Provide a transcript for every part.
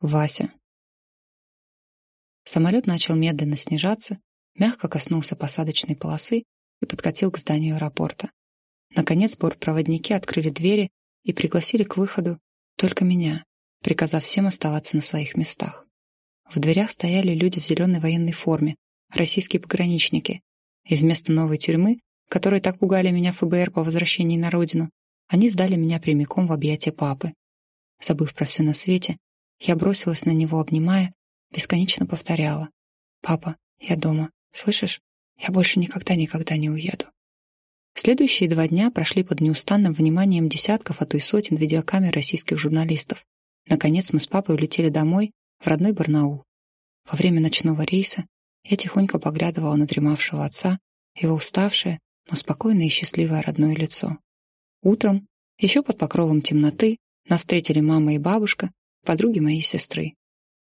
Вася. Самолет начал медленно снижаться, мягко коснулся посадочной полосы и подкатил к зданию аэропорта. Наконец бортпроводники открыли двери и пригласили к выходу только меня, приказав всем оставаться на своих местах. В дверях стояли люди в зеленой военной форме, российские пограничники, и вместо новой тюрьмы, которые так пугали меня ФБР по возвращении на родину, они сдали меня прямиком в объятия папы. Забыв про все на свете, я бросилась на него, обнимая, бесконечно повторяла. «Папа, я дома. Слышишь? Я больше никогда-никогда не уеду». Следующие два дня прошли под неустанным вниманием десятков, а то и сотен видеокамер российских журналистов. Наконец мы с папой улетели домой, в родной Барнаул. Во время ночного рейса я тихонько поглядывала на дремавшего отца, его уставшее, но спокойное и счастливое родное лицо. Утром, еще под покровом темноты, нас встретили мама и бабушка, подруги моей сестры.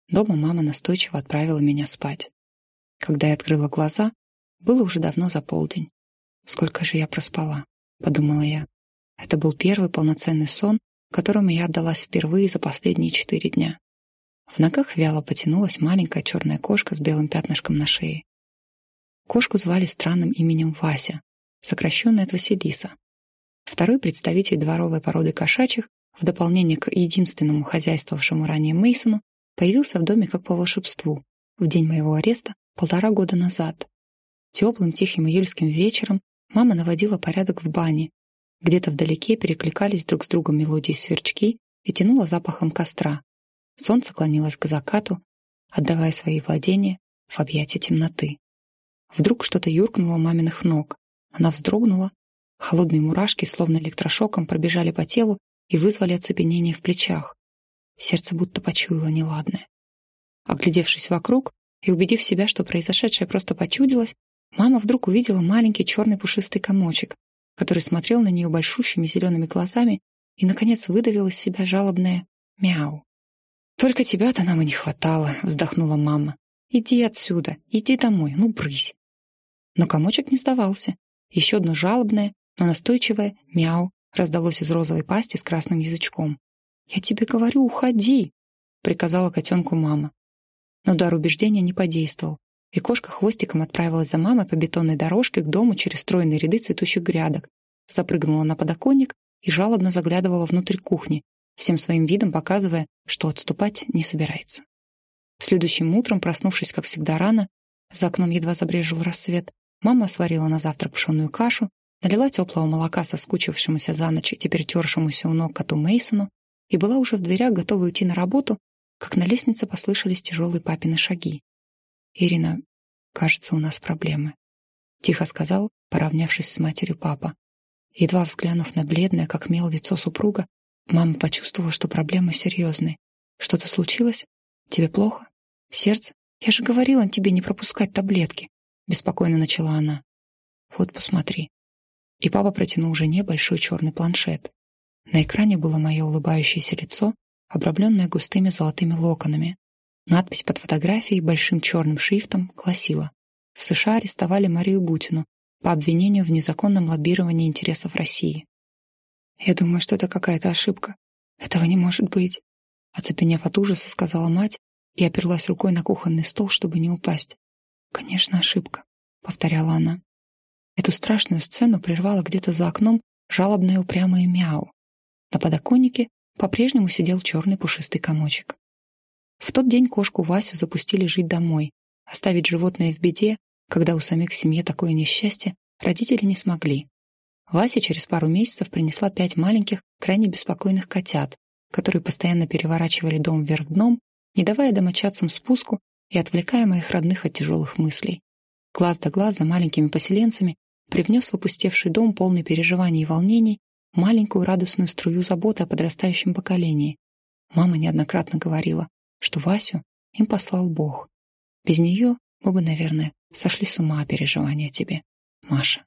Дома мама настойчиво отправила меня спать. Когда я открыла глаза, было уже давно за полдень. «Сколько же я проспала?» — подумала я. Это был первый полноценный сон, которому я отдалась впервые за последние четыре дня. В ногах вяло потянулась маленькая черная кошка с белым пятнышком на шее. Кошку звали странным именем Вася, сокращенное от Василиса. Второй представитель дворовой породы кошачьих, в дополнение к единственному хозяйствовавшему ранее Мейсону, появился в доме как по волшебству в день моего ареста полтора года назад. Теплым тихим июльским вечером мама наводила порядок в бане. Где-то вдалеке перекликались друг с другом мелодии сверчки и тянуло запахом костра. Солнце клонилось к закату, отдавая свои владения в объятия темноты. Вдруг что-то юркнуло маминых ног. Она вздрогнула. Холодные мурашки, словно электрошоком, пробежали по телу и вызвали оцепенение в плечах. Сердце будто почуяло неладное. Оглядевшись вокруг и убедив себя, что произошедшее просто почудилось, мама вдруг увидела маленький черный пушистый комочек, который смотрел на нее большущими зелеными глазами и, наконец, выдавил из себя жалобное «мяу». «Только тебя-то нам и не хватало», — вздохнула мама. «Иди отсюда, иди домой, ну брысь». Но комочек не сдавался. Еще одно жалобное, но настойчивое «мяу» раздалось из розовой пасти с красным язычком. «Я тебе говорю, уходи!» — приказала котенку мама. Но дар убеждения не подействовал, и кошка хвостиком отправилась за мамой по бетонной дорожке к дому через стройные ряды цветущих грядок, запрыгнула на подоконник и жалобно заглядывала внутрь кухни, всем своим видом показывая, что отступать не собирается. Следующим утром, проснувшись, как всегда, рано, за окном едва забрежил рассвет, мама сварила на завтрак пшеную кашу, налила теплого молока соскучившемуся за ночь и теперь тершемуся у ног коту Мейсону и была уже в дверях, готова уйти на работу, как на лестнице послышались тяжелые папины шаги. «Ирина, кажется, у нас проблемы», — тихо сказал, поравнявшись с матерью папа. Едва взглянув на бледное, как мел, лицо супруга, Мама почувствовала, что проблемы серьезные. Что-то случилось? Тебе плохо? Сердце? Я же говорила тебе не пропускать таблетки. Беспокойно начала она. Вот посмотри. И папа протянул жене большой черный планшет. На экране было мое улыбающееся лицо, обрамленное густыми золотыми локонами. Надпись под фотографией большим черным шрифтом гласила «В США арестовали Марию Бутину по обвинению в незаконном лоббировании интересов России. Я думаю, что это какая-то ошибка. Этого не может быть. Оцепенев от ужаса, сказала мать и оперлась рукой на кухонный стол, чтобы не упасть. «Конечно, ошибка», — повторяла она. Эту страшную сцену прервало где-то за окном жалобное упрямое мяу. На подоконнике по-прежнему сидел черный пушистый комочек. В тот день кошку Васю запустили жить домой. Оставить животное в беде, когда у самих в семье такое несчастье, родители не смогли. Вася через пару месяцев принесла пять маленьких, крайне беспокойных котят, которые постоянно переворачивали дом вверх дном, не давая домочадцам спуску и отвлекая моих родных от тяжелых мыслей. Глаз да глаз за маленькими поселенцами привнес в опустевший дом полный переживаний и волнений маленькую радостную струю заботы о подрастающем поколении. Мама неоднократно говорила, что Васю им послал Бог. Без нее мы бы, наверное, сошли с ума о переживании о тебе, Маша.